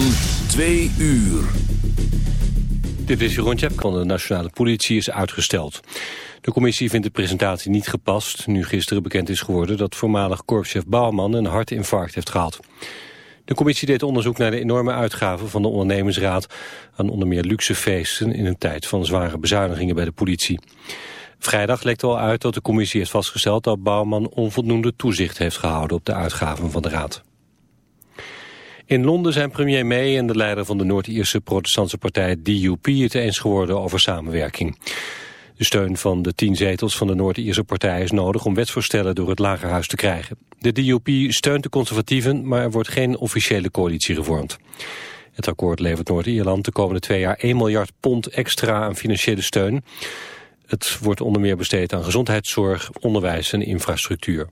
van twee uur. Dit is Jeroen Tjep van de Nationale Politie is uitgesteld. De commissie vindt de presentatie niet gepast... nu gisteren bekend is geworden dat voormalig korpschef Bouwman... een hartinfarct heeft gehad. De commissie deed onderzoek naar de enorme uitgaven van de ondernemingsraad... aan onder meer luxe feesten in een tijd van zware bezuinigingen bij de politie. Vrijdag lekte al uit dat de commissie heeft vastgesteld... dat Bouwman onvoldoende toezicht heeft gehouden op de uitgaven van de raad. In Londen zijn premier May en de leider van de Noord-Ierse protestantse partij DUP het eens geworden over samenwerking. De steun van de tien zetels van de Noord-Ierse partij is nodig om wetsvoorstellen door het lagerhuis te krijgen. De DUP steunt de conservatieven, maar er wordt geen officiële coalitie gevormd. Het akkoord levert Noord-Ierland de komende twee jaar 1 miljard pond extra aan financiële steun. Het wordt onder meer besteed aan gezondheidszorg, onderwijs en infrastructuur.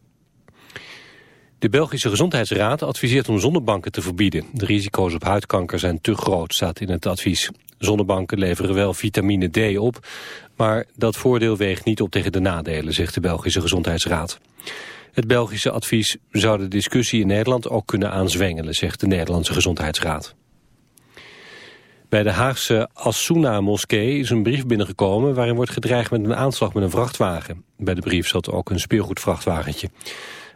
De Belgische Gezondheidsraad adviseert om zonnebanken te verbieden. De risico's op huidkanker zijn te groot, staat in het advies. Zonnebanken leveren wel vitamine D op, maar dat voordeel weegt niet op tegen de nadelen, zegt de Belgische Gezondheidsraad. Het Belgische advies zou de discussie in Nederland ook kunnen aanzwengelen, zegt de Nederlandse Gezondheidsraad. Bij de Haagse Assouna-moskee is een brief binnengekomen... waarin wordt gedreigd met een aanslag met een vrachtwagen. Bij de brief zat ook een speelgoedvrachtwagentje.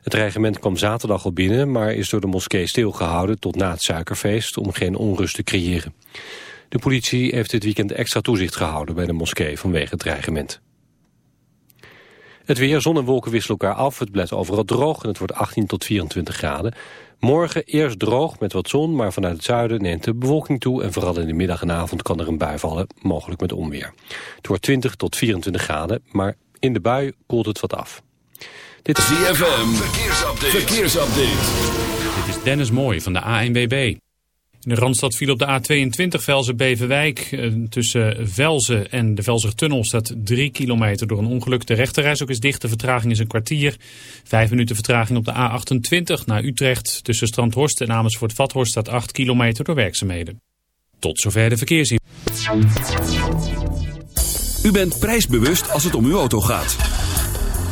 Het dreigement kwam zaterdag al binnen, maar is door de moskee stilgehouden tot na het suikerfeest om geen onrust te creëren. De politie heeft dit weekend extra toezicht gehouden bij de moskee vanwege het dreigement. Het weer, zon en wolken wisselen elkaar af. Het blijft overal droog en het wordt 18 tot 24 graden. Morgen eerst droog met wat zon, maar vanuit het zuiden neemt de bewolking toe... en vooral in de middag en avond kan er een bui vallen, mogelijk met onweer. Het wordt 20 tot 24 graden, maar in de bui koelt het wat af. Dit is ZFM, verkeersupdate. verkeersupdate. Dit is Dennis Mooij van de ANWB. In de Randstad viel op de A22 Velzen-Beverwijk. Eh, tussen Velzen en de Velzertunnel staat 3 kilometer door een ongeluk. De rechterreis ook is dicht. De vertraging is een kwartier. Vijf minuten vertraging op de A28 naar Utrecht. Tussen Strandhorst en Amersfoort-Vathorst staat 8 kilometer door werkzaamheden. Tot zover de verkeersin. U bent prijsbewust als het om uw auto gaat.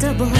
comfortable.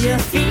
Your feet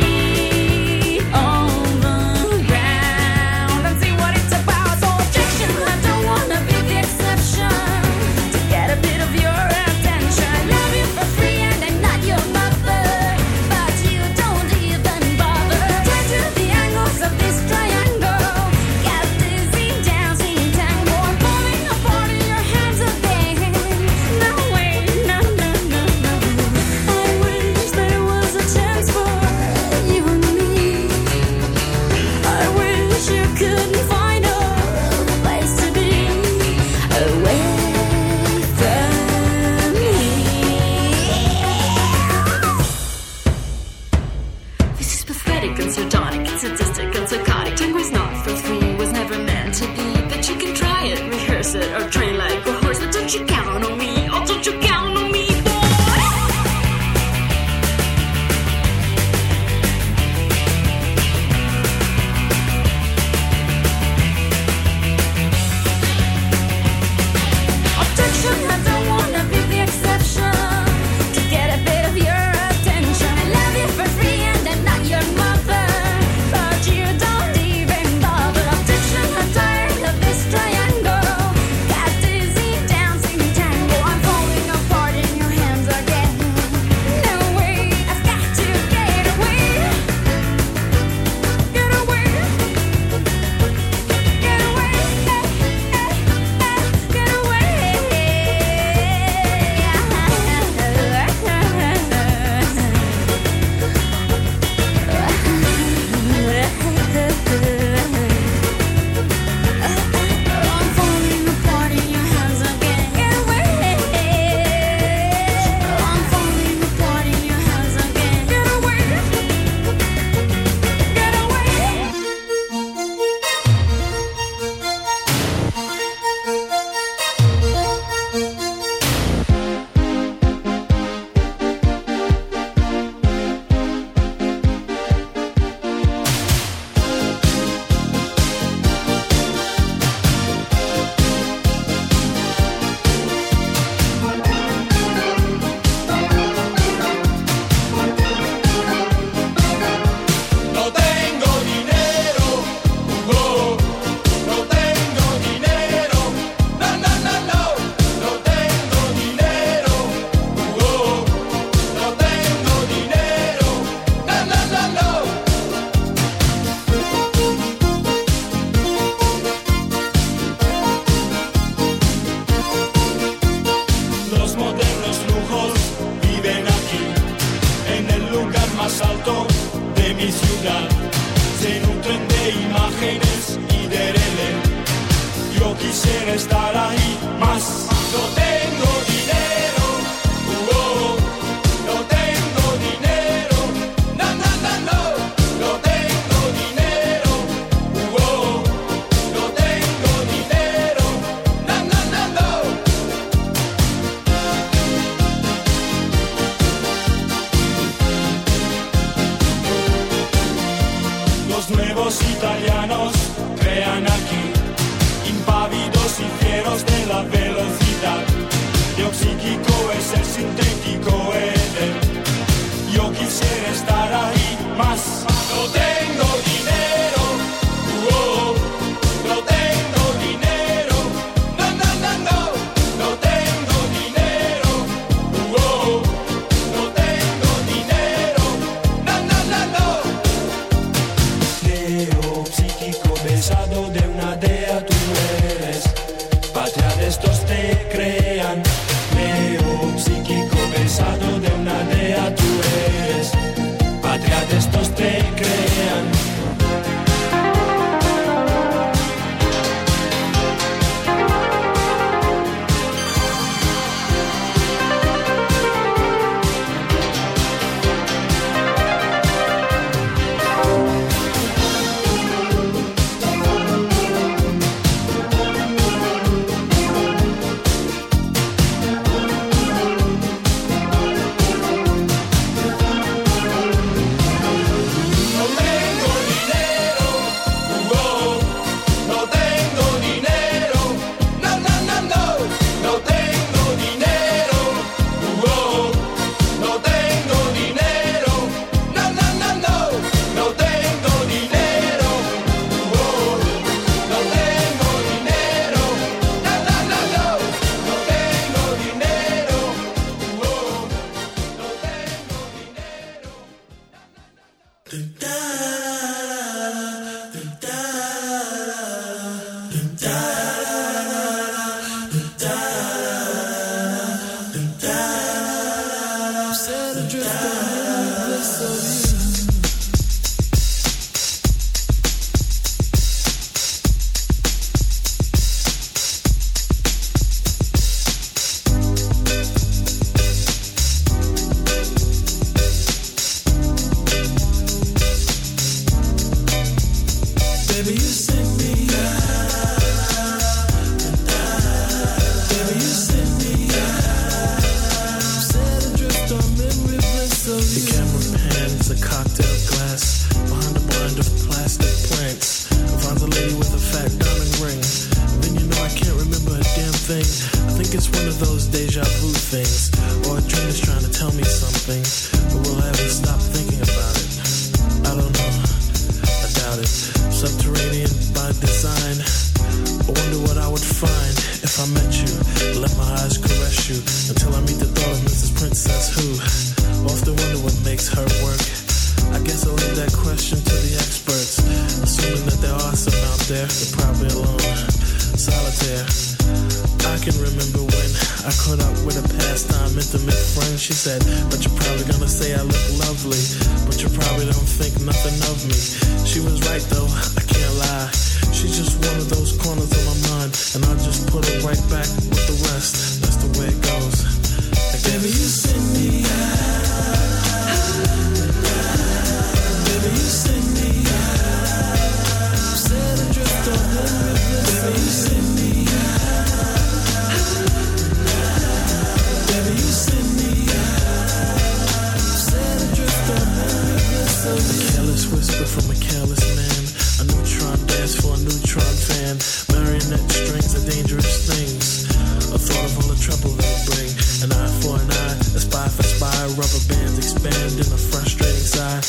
plans expand in a frustrating sigh.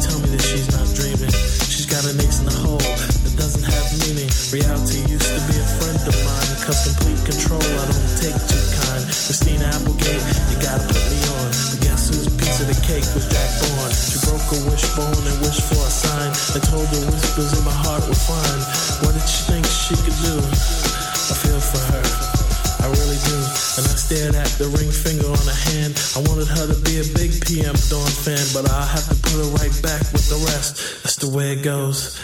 Tell me that she's not dreaming. She's got an ace in the hole that doesn't have meaning. Reality used to be a friend of mine. Cause complete control I don't take too kind. Christina Applegate, you gotta put me on. But guess whose piece of the cake was Jack Bourne? She broke a wishbone and wished for a sign. I told her gloves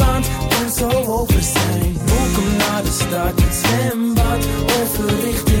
zo over zijn. Boek hem naar de stad, het zwembad, overrichting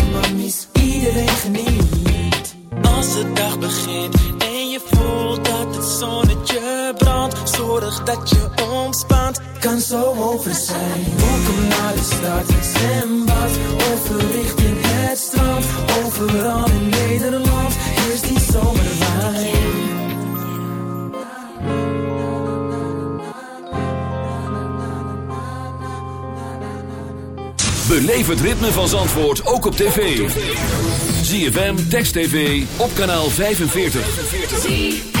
dat je ontspant. Kan zo over zijn. Welkom naar de stad, zwembad, overrichting het strand. Overal in Nederland is die zomerwijn. Beleef het ritme van Zandvoort ook op tv. ZFM, Text TV, op kanaal 45.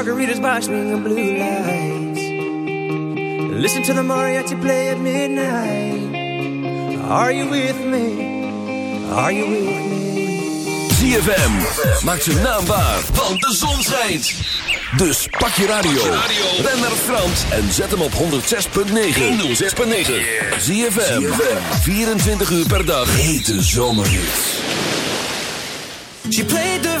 Margaritas by swinging blue lights. Listen to the mariachi play at midnight. Are you with me? Are you with me? ZFM, maak zijn naam waar, want de zon schijnt. Dus pak je radio, ren naar Frans en zet hem op 106.9. 106.9. ZFM, 24 uur per dag. Hete zomerhits. She played the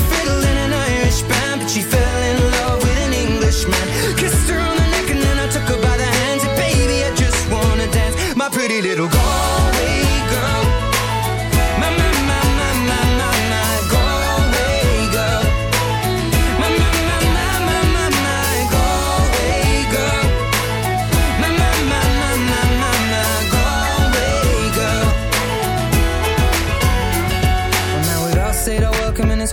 her by the hands. And baby, I just wanna dance, my pretty little Galway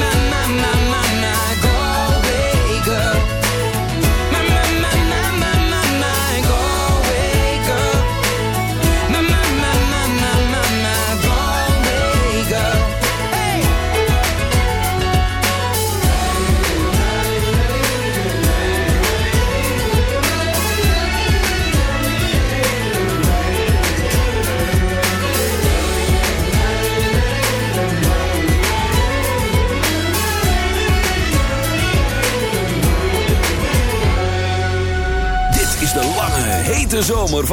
my, my, my, my.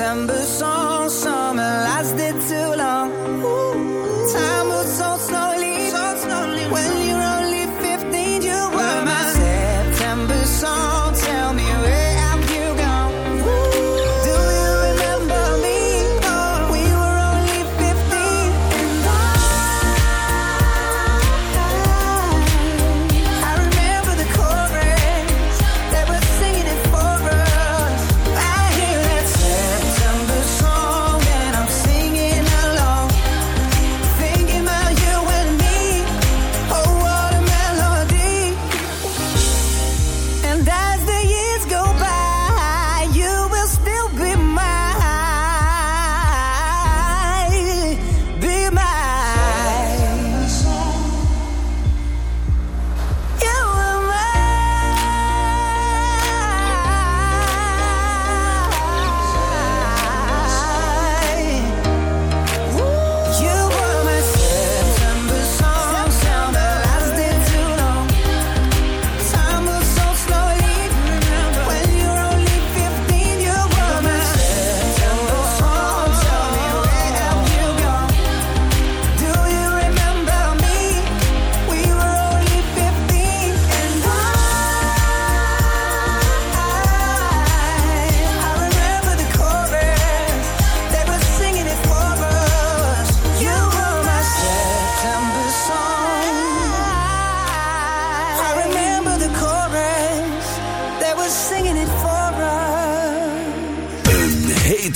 December song.